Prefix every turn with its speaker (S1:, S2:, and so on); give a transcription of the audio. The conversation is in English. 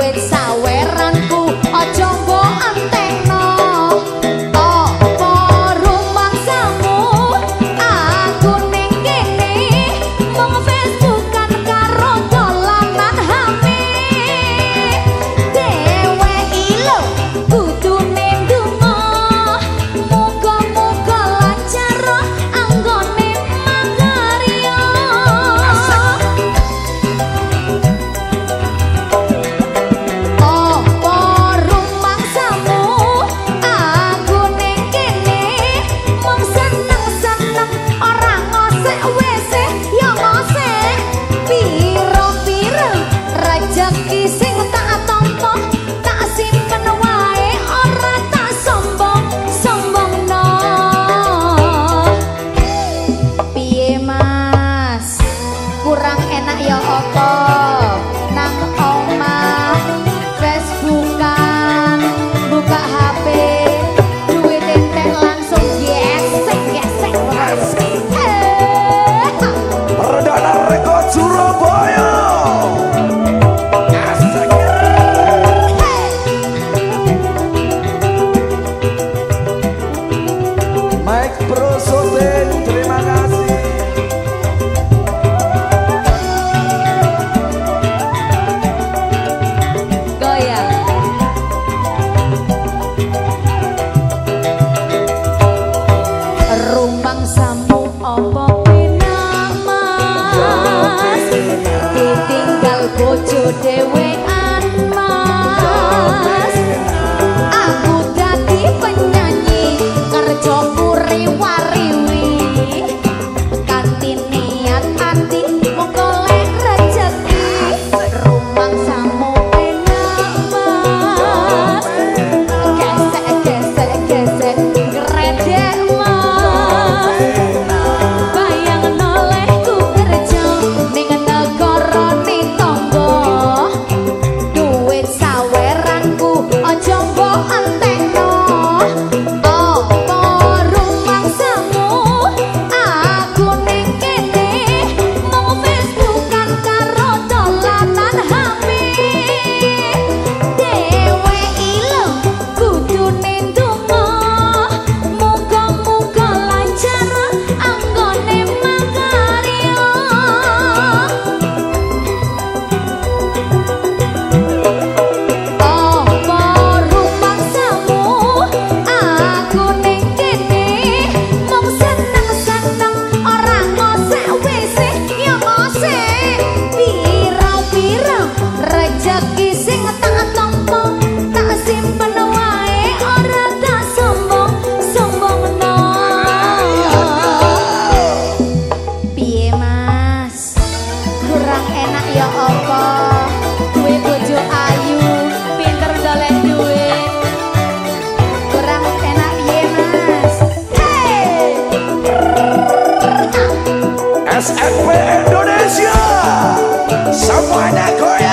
S1: SNP Bro